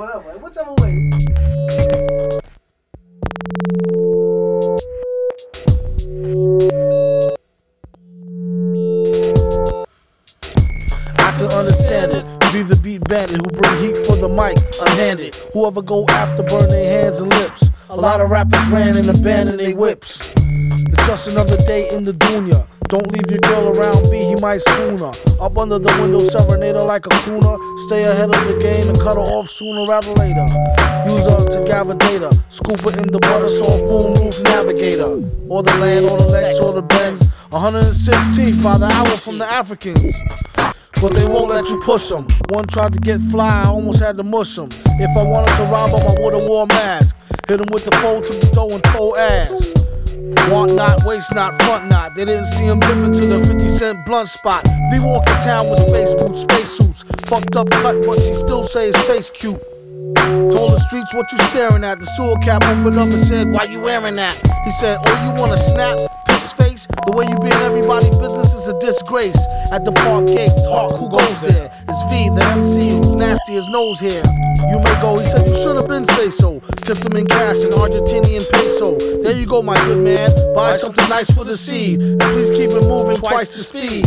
whatever. Whichever way. I can understand it. Be the beat bandit who bring heat for the mic, unhanded. Whoever go after burn their hands and lips. A lot of rappers ran and abandoned their whips. It's just another day in the dunya. Don't leave your girl around me, he might sooner. Up under the window, serenade her like a crooner. Stay ahead of the game and cut her off sooner rather later. Use her to gather data. Scoop her in the butter soft moonroof navigator. Or the land, or the Lex, or the Benz. 116th by the hour from the Africans. But they won't let you push them. One tried to get fly, I almost had to mush him. If I wanted to rob him, I would've wore a mask. Hit him with the fold to the dough and toe ass. Want not, waste not, front not. They didn't see him dip into the 50 cent blunt spot. V walk in town with space boots, space suits. Fucked up cut, but she still say his face cute. Told the streets what you staring at. The sewer cap opened up and said, Why you wearing that? He said, Oh, you wanna snap? The way you be in everybody's business is a disgrace. At the park gates, Hawk, who goes there? It's V, the MC, who's nasty as nose hair. You may go, he said, You should have been say so. Tipped him in cash in Argentinian peso. There you go, my good man. Buy something nice for the seed. And please keep it moving twice the speed.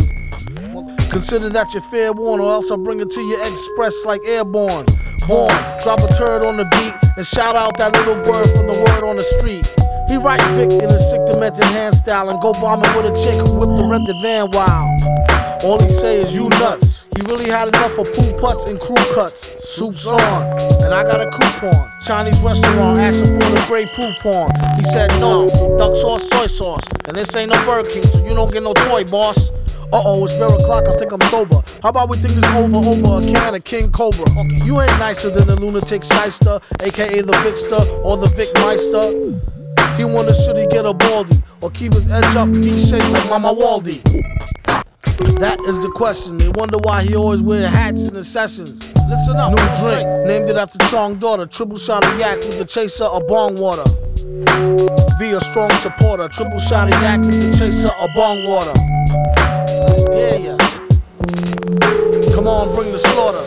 Consider that your fair warn, or else I'll bring it to you express like airborne. Vaughn, drop a turd on the beat and shout out that little bird from the word on the street. He write Vic in a sick demented hand style and go bombing with a chick who whipped the rented van wild. All he say is you nuts. He really had enough of poo putts and crew cuts. Soup's on, and I got a coupon. Chinese restaurant asking for the Grey Poupon. He said no, duck sauce, soy sauce, and this ain't no Burger King, so you don't get no toy, boss. Uh oh, it's barrel o'clock, I think I'm sober. How about we think this over over a can of King Cobra? You ain't nicer than the lunatic shyster, aka the Vicster or the Vic Meister. He wonder should he get a baldy or keep his edge up, V shaped like Mama Waldy. That is the question. They wonder why he always wear hats in the sessions. Listen up. New drink, named it after Chong daughter. Triple shot of yak with the chaser of bong water. Be a strong supporter. Triple shot of yak with the chaser of bong water. I dare ya. Come on, bring the slaughter.